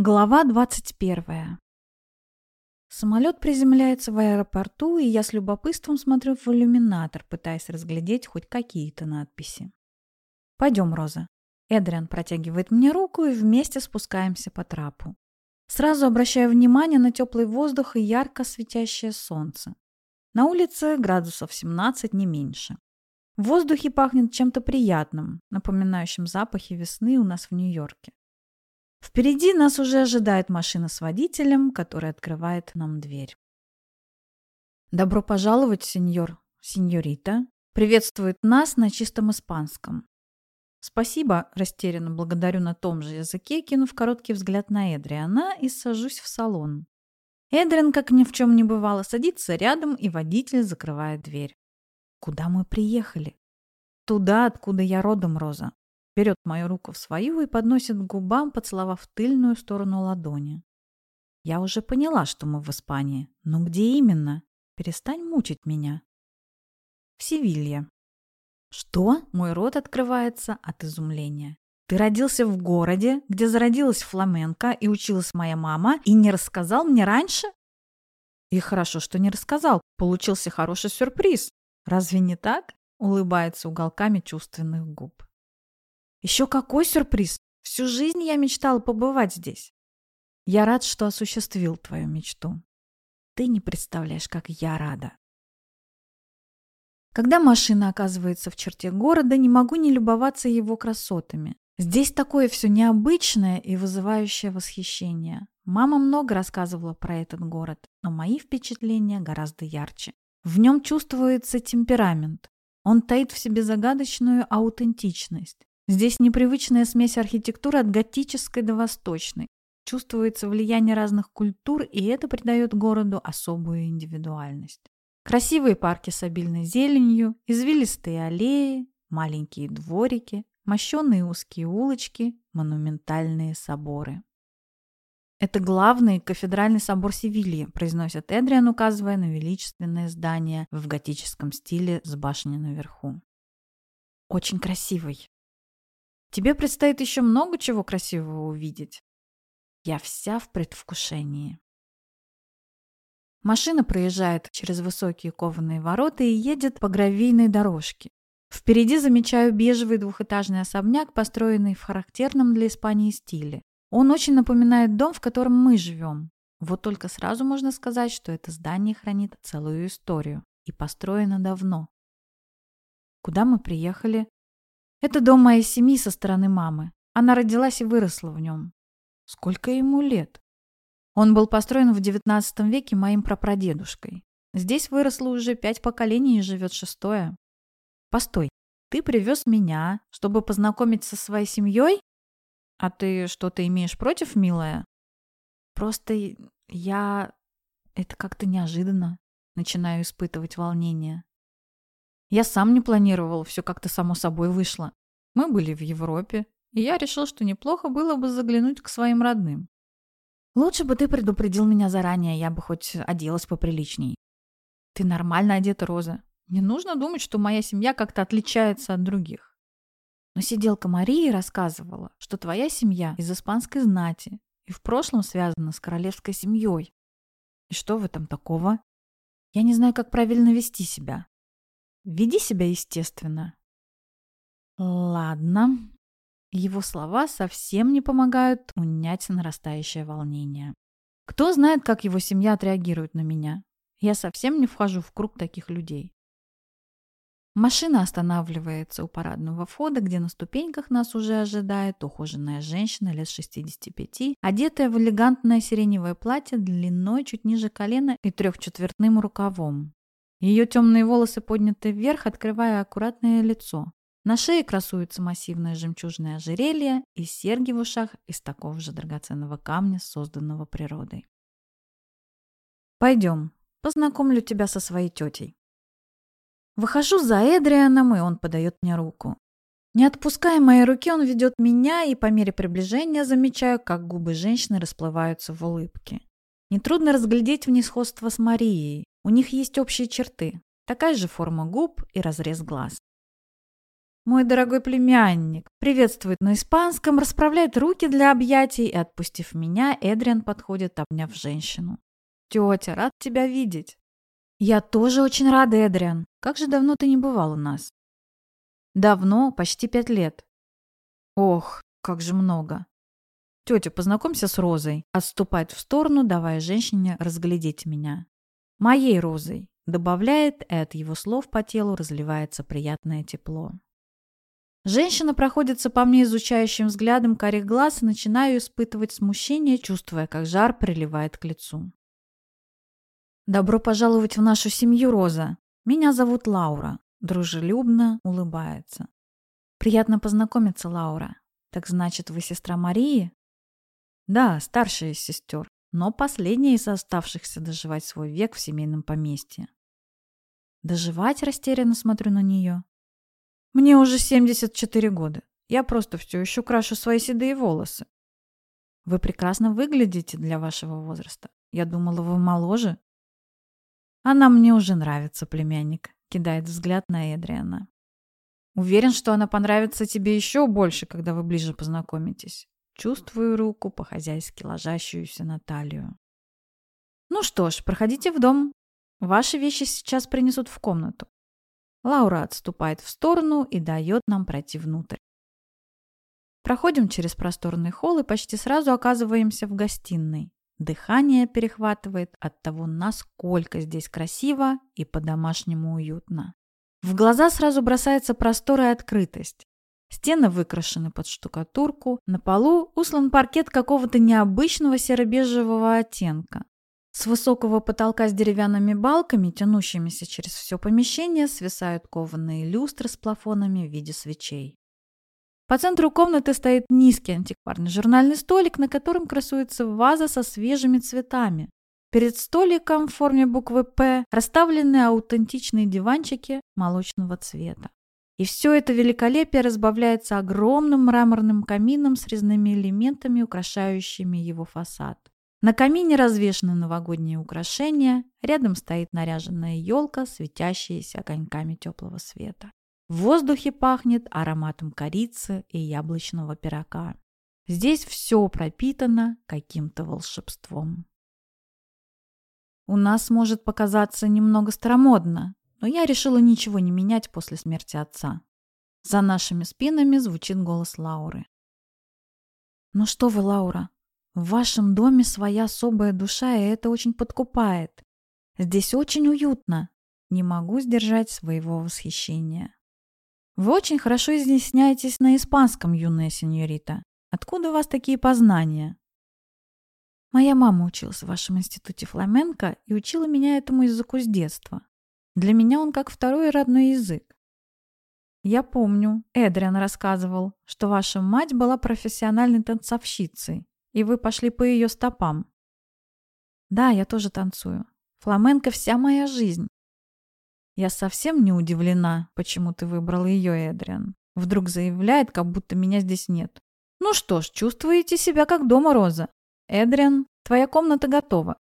Глава 21. Самолет приземляется в аэропорту, и я с любопытством смотрю в иллюминатор, пытаясь разглядеть хоть какие-то надписи. «Пойдем, Роза». Эдриан протягивает мне руку, и вместе спускаемся по трапу. Сразу обращаю внимание на теплый воздух и ярко светящее солнце. На улице градусов 17, не меньше. В воздухе пахнет чем-то приятным, напоминающим запахи весны у нас в Нью-Йорке. Впереди нас уже ожидает машина с водителем, который открывает нам дверь. «Добро пожаловать, сеньор, сеньорита!» Приветствует нас на чистом испанском. «Спасибо», – растерянно благодарю на том же языке, кинув короткий взгляд на Эдриана и сажусь в салон. Эдриан, как ни в чем не бывало, садится рядом, и водитель закрывает дверь. «Куда мы приехали?» «Туда, откуда я родом, Роза берет мою руку в свою и подносит к губам, поцеловав тыльную сторону ладони. Я уже поняла, что мы в Испании, но где именно? Перестань мучить меня. В Севилье. Что? Мой рот открывается от изумления. Ты родился в городе, где зародилась фламенко и училась моя мама, и не рассказал мне раньше? И хорошо, что не рассказал. Получился хороший сюрприз. Разве не так? Улыбается уголками чувственных губ. Еще какой сюрприз! Всю жизнь я мечтала побывать здесь. Я рад, что осуществил твою мечту. Ты не представляешь, как я рада. Когда машина оказывается в черте города, не могу не любоваться его красотами. Здесь такое все необычное и вызывающее восхищение. Мама много рассказывала про этот город, но мои впечатления гораздо ярче. В нем чувствуется темперамент. Он таит в себе загадочную аутентичность. Здесь непривычная смесь архитектуры от готической до восточной. Чувствуется влияние разных культур, и это придает городу особую индивидуальность. Красивые парки с обильной зеленью, извилистые аллеи, маленькие дворики, мощенные узкие улочки, монументальные соборы. «Это главный кафедральный собор Севильи», произносит Эдриан, указывая на величественное здание в готическом стиле с башней наверху. «Очень красивый», Тебе предстоит еще много чего красивого увидеть. Я вся в предвкушении. Машина проезжает через высокие кованые ворота и едет по гравийной дорожке. Впереди замечаю бежевый двухэтажный особняк, построенный в характерном для Испании стиле. Он очень напоминает дом, в котором мы живем. Вот только сразу можно сказать, что это здание хранит целую историю и построено давно. Куда мы приехали? Это дом моей семьи со стороны мамы. Она родилась и выросла в нем. Сколько ему лет? Он был построен в XIX веке моим прапрадедушкой. Здесь выросло уже пять поколений и живет шестое. Постой, ты привез меня, чтобы познакомить со своей семьей? А ты что-то имеешь против, милая? Просто я... Это как-то неожиданно. Начинаю испытывать волнение. Я сам не планировал, все как-то само собой вышло. Мы были в Европе, и я решил, что неплохо было бы заглянуть к своим родным. Лучше бы ты предупредил меня заранее, я бы хоть оделась поприличней. Ты нормально одета, Роза. Не нужно думать, что моя семья как-то отличается от других. Но сиделка Марии рассказывала, что твоя семья из испанской знати и в прошлом связана с королевской семьей. И что в этом такого? Я не знаю, как правильно вести себя. Веди себя естественно. Ладно. Его слова совсем не помогают унять нарастающее волнение. Кто знает, как его семья отреагирует на меня? Я совсем не вхожу в круг таких людей. Машина останавливается у парадного входа, где на ступеньках нас уже ожидает ухоженная женщина лет 65, одетая в элегантное сиреневое платье длиной чуть ниже колена и трехчетвертным рукавом. Ее темные волосы подняты вверх, открывая аккуратное лицо. На шее красуется массивное жемчужное ожерелье и серьги в ушах из такого же драгоценного камня, созданного природой. «Пойдем, познакомлю тебя со своей тетей». Выхожу за Эдрианом, и он подает мне руку. Не отпуская моей руки, он ведет меня, и по мере приближения замечаю, как губы женщины расплываются в улыбке. Нетрудно разглядеть в ней сходство с Марией, у них есть общие черты. Такая же форма губ и разрез глаз. Мой дорогой племянник приветствует на испанском, расправляет руки для объятий и, отпустив меня, Эдриан подходит, обняв женщину. «Тетя, рад тебя видеть!» «Я тоже очень рада, Эдриан. Как же давно ты не бывал у нас?» «Давно, почти пять лет». «Ох, как же много!» «Тетя, познакомься с Розой», отступает в сторону, давая женщине разглядеть меня. «Моей Розой», добавляет, и от его слов по телу разливается приятное тепло. Женщина проходится по мне изучающим взглядом карих глаз и начинаю испытывать смущение, чувствуя, как жар приливает к лицу. «Добро пожаловать в нашу семью, Роза. Меня зовут Лаура», – дружелюбно улыбается. «Приятно познакомиться, Лаура. Так значит, вы сестра Марии?» «Да, старшая из сестер, но последняя из оставшихся доживать свой век в семейном поместье». «Доживать?» – растерянно смотрю на нее. Мне уже 74 года. Я просто все еще крашу свои седые волосы. Вы прекрасно выглядите для вашего возраста. Я думала, вы моложе. Она мне уже нравится, племянник. Кидает взгляд на Эдриана. Уверен, что она понравится тебе еще больше, когда вы ближе познакомитесь. Чувствую руку, по-хозяйски ложащуюся на талию. Ну что ж, проходите в дом. Ваши вещи сейчас принесут в комнату. Лаура отступает в сторону и дает нам пройти внутрь. Проходим через просторный холл и почти сразу оказываемся в гостиной. Дыхание перехватывает от того, насколько здесь красиво и по-домашнему уютно. В глаза сразу бросается простор и открытость. Стены выкрашены под штукатурку, на полу услан паркет какого-то необычного серо-бежевого оттенка. С высокого потолка с деревянными балками, тянущимися через все помещение, свисают кованые люстры с плафонами в виде свечей. По центру комнаты стоит низкий антикварный журнальный столик, на котором красуется ваза со свежими цветами. Перед столиком в форме буквы «П» расставлены аутентичные диванчики молочного цвета. И все это великолепие разбавляется огромным мраморным камином с резными элементами, украшающими его фасад. На камине развешаны новогодние украшения, рядом стоит наряженная елка, светящаяся огоньками теплого света. В воздухе пахнет ароматом корицы и яблочного пирога. Здесь все пропитано каким-то волшебством. У нас может показаться немного старомодно, но я решила ничего не менять после смерти отца. За нашими спинами звучит голос Лауры. «Ну что вы, Лаура, в вашем доме своя особая душа, и это очень подкупает. Здесь очень уютно. Не могу сдержать своего восхищения. Вы очень хорошо изъясняетесь на испанском, юная сеньорита. Откуда у вас такие познания? Моя мама училась в вашем институте фламенко и учила меня этому языку с детства. Для меня он как второй родной язык. Я помню, Эдриан рассказывал, что ваша мать была профессиональной танцовщицей и вы пошли по ее стопам. Да, я тоже танцую. Фламенко вся моя жизнь. Я совсем не удивлена, почему ты выбрал ее, Эдриан. Вдруг заявляет, как будто меня здесь нет. Ну что ж, чувствуете себя как дома, Роза. Эдриан, твоя комната готова.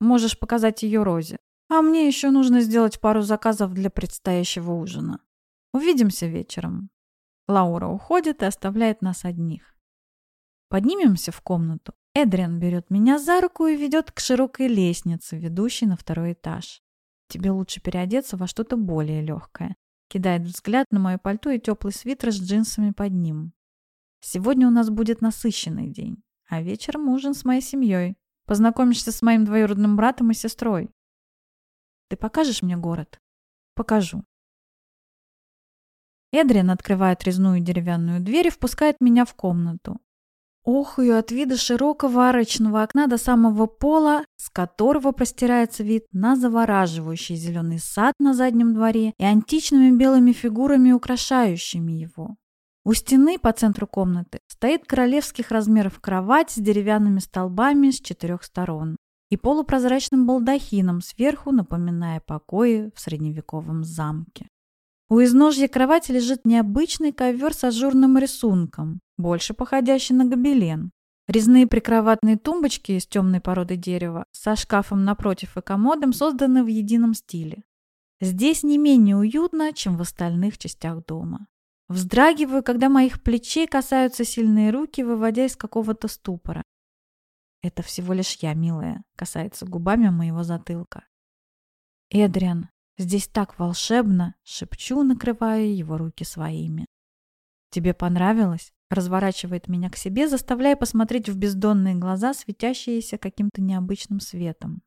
Можешь показать ее Розе. А мне еще нужно сделать пару заказов для предстоящего ужина. Увидимся вечером. Лаура уходит и оставляет нас одних. Поднимемся в комнату. Эдриан берет меня за руку и ведет к широкой лестнице, ведущей на второй этаж. Тебе лучше переодеться во что-то более легкое. Кидает взгляд на мое пальто и теплый свитер с джинсами под ним. Сегодня у нас будет насыщенный день, а вечером ужин с моей семьей. Познакомишься с моим двоюродным братом и сестрой. Ты покажешь мне город? Покажу. Эдриан открывает резную деревянную дверь и впускает меня в комнату. Охую от вида широкого арочного окна до самого пола, с которого простирается вид на завораживающий зеленый сад на заднем дворе и античными белыми фигурами, украшающими его. У стены по центру комнаты стоит королевских размеров кровать с деревянными столбами с четырех сторон и полупрозрачным балдахином сверху, напоминая покои в средневековом замке. У изножья кровати лежит необычный ковер с ажурным рисунком, больше походящий на гобелен. Резные прикроватные тумбочки из темной породы дерева со шкафом напротив и комодом созданы в едином стиле. Здесь не менее уютно, чем в остальных частях дома. Вздрагиваю, когда моих плечей касаются сильные руки, выводя из какого-то ступора. Это всего лишь я, милая, касается губами моего затылка. Эдриан, здесь так волшебно, шепчу, накрывая его руки своими. Тебе понравилось? Разворачивает меня к себе, заставляя посмотреть в бездонные глаза, светящиеся каким-то необычным светом.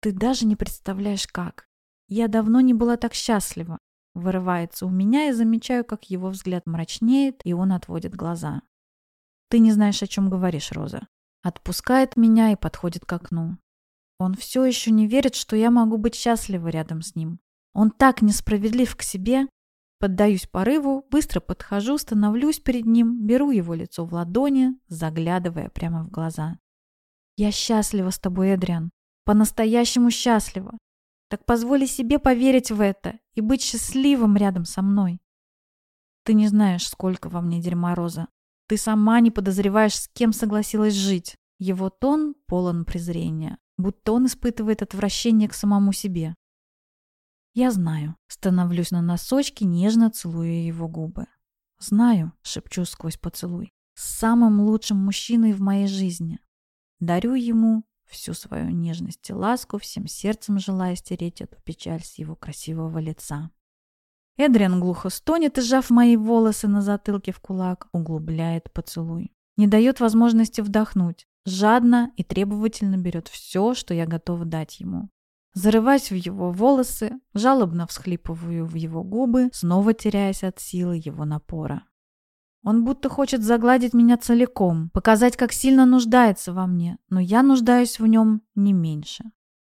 Ты даже не представляешь, как. Я давно не была так счастлива. Вырывается у меня и замечаю, как его взгляд мрачнеет, и он отводит глаза. Ты не знаешь, о чем говоришь, Роза. Отпускает меня и подходит к окну. Он все еще не верит, что я могу быть счастлива рядом с ним. Он так несправедлив к себе. Поддаюсь порыву, быстро подхожу, становлюсь перед ним, беру его лицо в ладони, заглядывая прямо в глаза. «Я счастлива с тобой, Эдриан. По-настоящему счастлива. Так позволи себе поверить в это и быть счастливым рядом со мной. Ты не знаешь, сколько во мне дерьма, Роза. Ты сама не подозреваешь, с кем согласилась жить. Его тон полон презрения, будто он испытывает отвращение к самому себе. Я знаю. Становлюсь на носочки, нежно целуя его губы. Знаю, шепчу сквозь поцелуй. С самым лучшим мужчиной в моей жизни. Дарю ему всю свою нежность и ласку, всем сердцем желая стереть эту печаль с его красивого лица. Эдриан глухо стонет сжав мои волосы на затылке в кулак, углубляет поцелуй. Не дает возможности вдохнуть. Жадно и требовательно берет все, что я готова дать ему. Зарываясь в его волосы, жалобно всхлипываю в его губы, снова теряясь от силы его напора. Он будто хочет загладить меня целиком, показать, как сильно нуждается во мне, но я нуждаюсь в нем не меньше.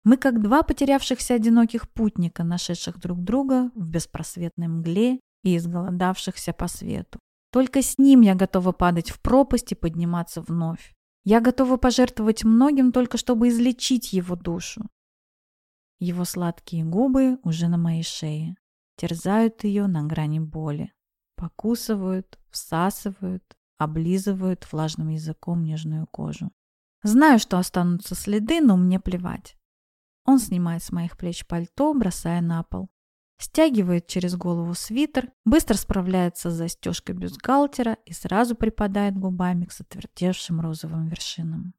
Мы как два потерявшихся одиноких путника, нашедших друг друга в беспросветной мгле и изголодавшихся по свету. Только с ним я готова падать в пропасть и подниматься вновь. Я готова пожертвовать многим только чтобы излечить его душу. Его сладкие губы уже на моей шее, терзают ее на грани боли. Покусывают, всасывают, облизывают влажным языком нежную кожу. Знаю, что останутся следы, но мне плевать. Он снимает с моих плеч пальто, бросая на пол. Стягивает через голову свитер, быстро справляется с застежкой бюстгальтера и сразу припадает губами к сотвертевшим розовым вершинам.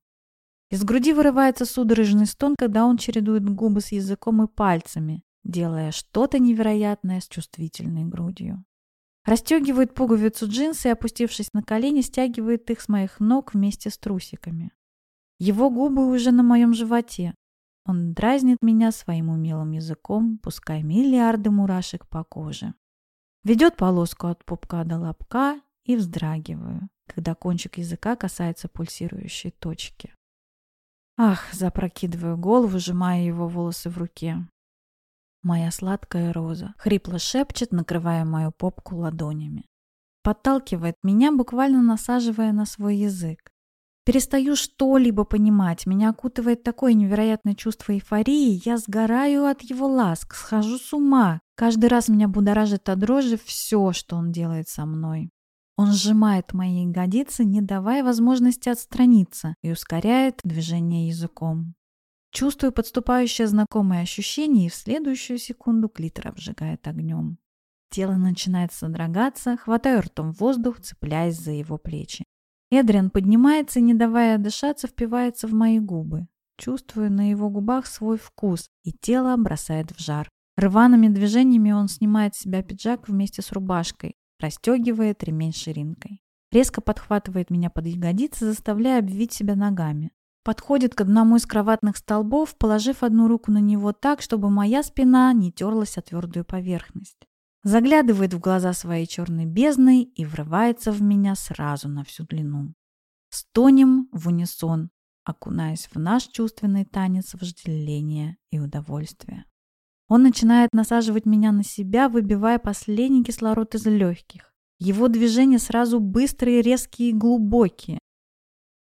Из груди вырывается судорожный стон, когда он чередует губы с языком и пальцами, делая что-то невероятное с чувствительной грудью. Растегивает пуговицу джинсы и, опустившись на колени, стягивает их с моих ног вместе с трусиками. Его губы уже на моем животе. Он дразнит меня своим умелым языком, пуская миллиарды мурашек по коже. Ведет полоску от пупка до лобка и вздрагиваю, когда кончик языка касается пульсирующей точки. Ах, запрокидываю голову, сжимая его волосы в руке. Моя сладкая роза. Хрипло шепчет, накрывая мою попку ладонями. Подталкивает меня, буквально насаживая на свой язык. Перестаю что-либо понимать. Меня окутывает такое невероятное чувство эйфории. Я сгораю от его ласк, схожу с ума. Каждый раз меня будоражит от дрожи все, что он делает со мной. Он сжимает мои ягодицы, не давая возможности отстраниться, и ускоряет движение языком. Чувствую подступающее знакомое ощущение, и в следующую секунду клитор обжигает огнем. Тело начинает содрогаться, хватаю ртом воздух, цепляясь за его плечи. Эдриан поднимается, не давая дышаться, впивается в мои губы. Чувствую на его губах свой вкус, и тело бросает в жар. Рваными движениями он снимает с себя пиджак вместе с рубашкой, расстегивает ремень ширинкой. Резко подхватывает меня под ягодицы, заставляя обвить себя ногами. Подходит к одному из кроватных столбов, положив одну руку на него так, чтобы моя спина не терлась о твердую поверхность. Заглядывает в глаза своей черной бездной и врывается в меня сразу на всю длину. Стонем в унисон, окунаясь в наш чувственный танец вожделения и удовольствия. Он начинает насаживать меня на себя, выбивая последний кислород из легких. Его движения сразу быстрые, резкие и глубокие.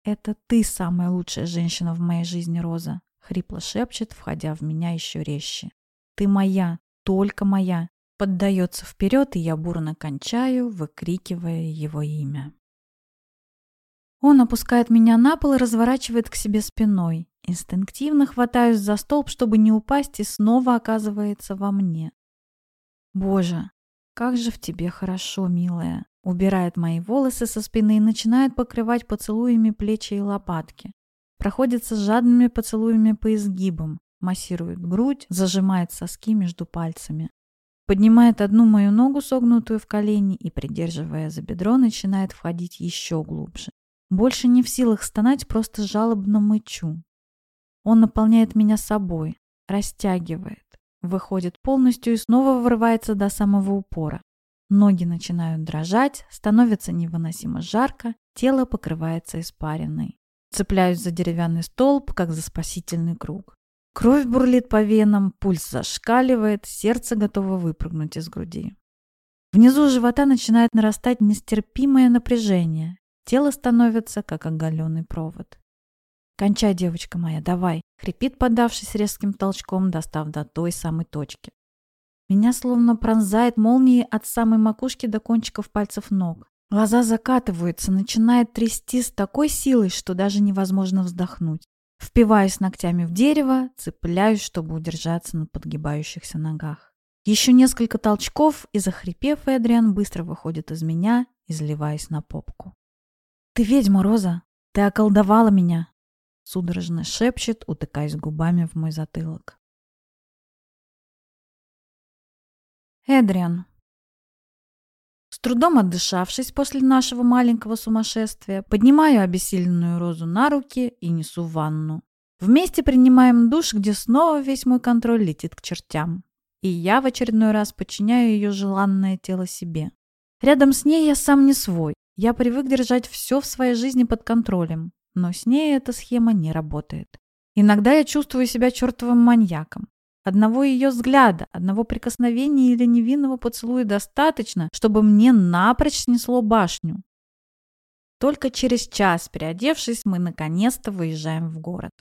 «Это ты самая лучшая женщина в моей жизни, Роза», — хрипло шепчет, входя в меня еще резче. «Ты моя, только моя». Поддается вперед, и я бурно кончаю, выкрикивая его имя. Он опускает меня на пол и разворачивает к себе спиной. Инстинктивно хватаюсь за столб, чтобы не упасть, и снова оказывается во мне. Боже, как же в тебе хорошо, милая!» Убирает мои волосы со спины и начинает покрывать поцелуями плечи и лопатки. Проходится жадными поцелуями по изгибам, массирует грудь, зажимает соски между пальцами. Поднимает одну мою ногу, согнутую в колени, и, придерживая за бедро, начинает входить еще глубже. Больше не в силах стонать, просто жалобно мычу. Он наполняет меня собой, растягивает, выходит полностью и снова вырывается до самого упора. Ноги начинают дрожать, становится невыносимо жарко, тело покрывается испариной. Цепляюсь за деревянный столб, как за спасительный круг. Кровь бурлит по венам, пульс зашкаливает, сердце готово выпрыгнуть из груди. Внизу живота начинает нарастать нестерпимое напряжение. Тело становится, как оголенный провод. «Кончай, девочка моя, давай!» — хрипит, подавшись резким толчком, достав до той самой точки. Меня словно пронзает молнией от самой макушки до кончиков пальцев ног. Глаза закатываются, начинает трясти с такой силой, что даже невозможно вздохнуть. Впиваюсь ногтями в дерево, цепляюсь, чтобы удержаться на подгибающихся ногах. Еще несколько толчков, и захрипев, Эдриан быстро выходит из меня, изливаясь на попку. «Ты ведьма, Роза! Ты околдовала меня!» Судорожно шепчет, утыкаясь губами в мой затылок. Эдриан. Трудом отдышавшись после нашего маленького сумасшествия, поднимаю обессиленную розу на руки и несу в ванну. Вместе принимаем душ, где снова весь мой контроль летит к чертям. И я в очередной раз подчиняю ее желанное тело себе. Рядом с ней я сам не свой. Я привык держать все в своей жизни под контролем. Но с ней эта схема не работает. Иногда я чувствую себя чертовым маньяком. Одного ее взгляда, одного прикосновения или невинного поцелуя достаточно, чтобы мне напрочь снесло башню. Только через час, переодевшись, мы наконец-то выезжаем в город.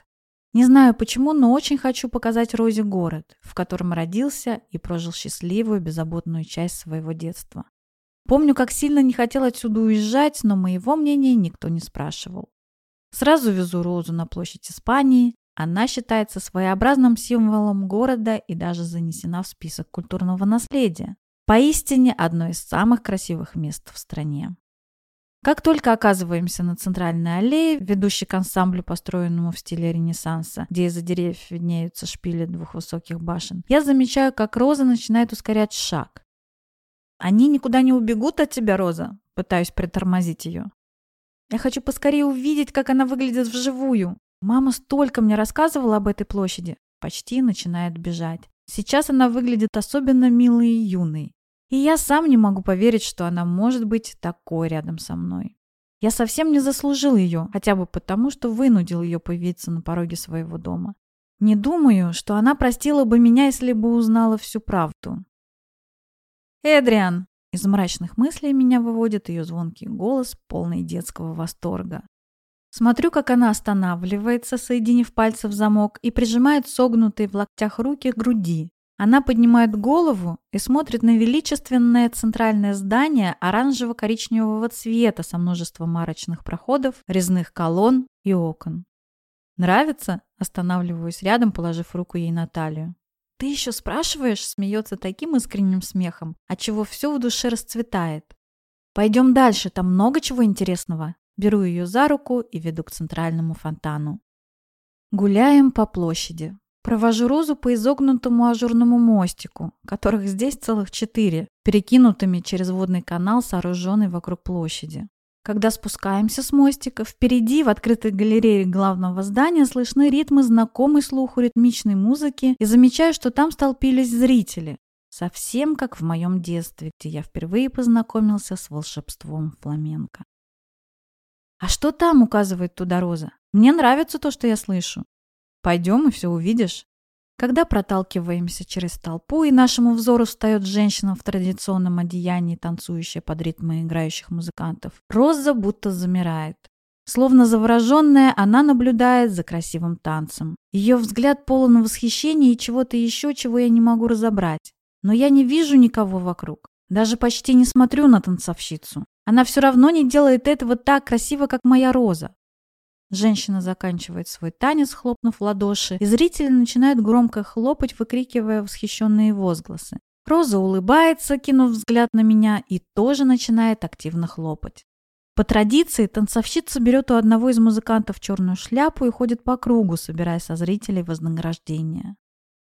Не знаю почему, но очень хочу показать Розе город, в котором родился и прожил счастливую, беззаботную часть своего детства. Помню, как сильно не хотел отсюда уезжать, но моего мнения никто не спрашивал. Сразу везу Розу на площадь Испании, она считается своеобразным символом города и даже занесена в список культурного наследия. Поистине одно из самых красивых мест в стране. Как только оказываемся на центральной аллее, ведущей к ансамблю, построенному в стиле Ренессанса, где из-за деревьев виднеются шпили двух высоких башен, я замечаю, как Роза начинает ускорять шаг. «Они никуда не убегут от тебя, Роза?» Пытаюсь притормозить ее. «Я хочу поскорее увидеть, как она выглядит вживую. Мама столько мне рассказывала об этой площади. Почти начинает бежать. Сейчас она выглядит особенно милой и юной. И я сам не могу поверить, что она может быть такой рядом со мной. Я совсем не заслужил ее, хотя бы потому, что вынудил ее появиться на пороге своего дома. Не думаю, что она простила бы меня, если бы узнала всю правду. «Эдриан!» Из мрачных мыслей меня выводит ее звонкий голос, полный детского восторга. Смотрю, как она останавливается, соединив пальцы в замок, и прижимает согнутые в локтях руки к груди. Она поднимает голову и смотрит на величественное центральное здание оранжево-коричневого цвета со множеством марочных проходов, резных колонн и окон. «Нравится?» – останавливаюсь рядом, положив руку ей на талию. «Ты еще спрашиваешь?» – смеется таким искренним смехом, отчего все в душе расцветает. «Пойдем дальше, там много чего интересного». Беру ее за руку и веду к центральному фонтану. Гуляем по площади. Провожу Розу по изогнутому ажурному мостику, которых здесь целых четыре, перекинутыми через водный канал, сооруженный вокруг площади. Когда спускаемся с мостика, впереди в открытой галерее главного здания слышны ритмы знакомой слуху ритмичной музыки и замечаю, что там столпились зрители. Совсем как в моем детстве, где я впервые познакомился с волшебством фламенко. «А что там?» — указывает туда Роза. «Мне нравится то, что я слышу». «Пойдем и все увидишь». Когда проталкиваемся через толпу, и нашему взору встает женщина в традиционном одеянии, танцующая под ритмы играющих музыкантов, Роза будто замирает. Словно завороженная, она наблюдает за красивым танцем. Ее взгляд полон восхищения и чего-то еще, чего я не могу разобрать. Но я не вижу никого вокруг. Даже почти не смотрю на танцовщицу. Она все равно не делает этого так красиво, как моя роза. Женщина заканчивает свой танец, хлопнув в ладоши, и зрители начинают громко хлопать, выкрикивая восхищенные возгласы. Роза улыбается, кинув взгляд на меня, и тоже начинает активно хлопать. По традиции танцовщица берет у одного из музыкантов черную шляпу и ходит по кругу, собирая со зрителей вознаграждение.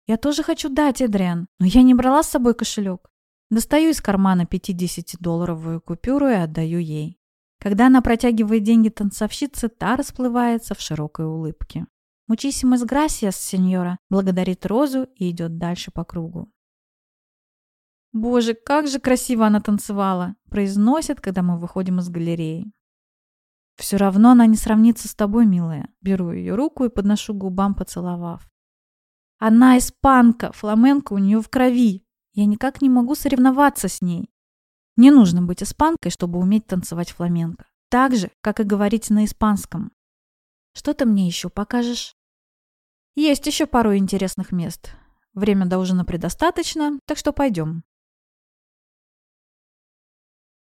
Я тоже хочу дать, Эдриан, но я не брала с собой кошелек. Достаю из кармана 50-долларовую купюру и отдаю ей. Когда она протягивает деньги танцовщице, та расплывается в широкой улыбке. «Мучисимас грасиас, сеньора», благодарит Розу и идет дальше по кругу. «Боже, как же красиво она танцевала!» произносит, когда мы выходим из галереи. «Все равно она не сравнится с тобой, милая». Беру ее руку и подношу губам, поцеловав. «Она испанка, фламенко у нее в крови. Я никак не могу соревноваться с ней. Не нужно быть испанкой, чтобы уметь танцевать фламенко. Так же, как и говорить на испанском. Что ты мне еще покажешь? Есть еще пару интересных мест. Время до ужина предостаточно, так что пойдем.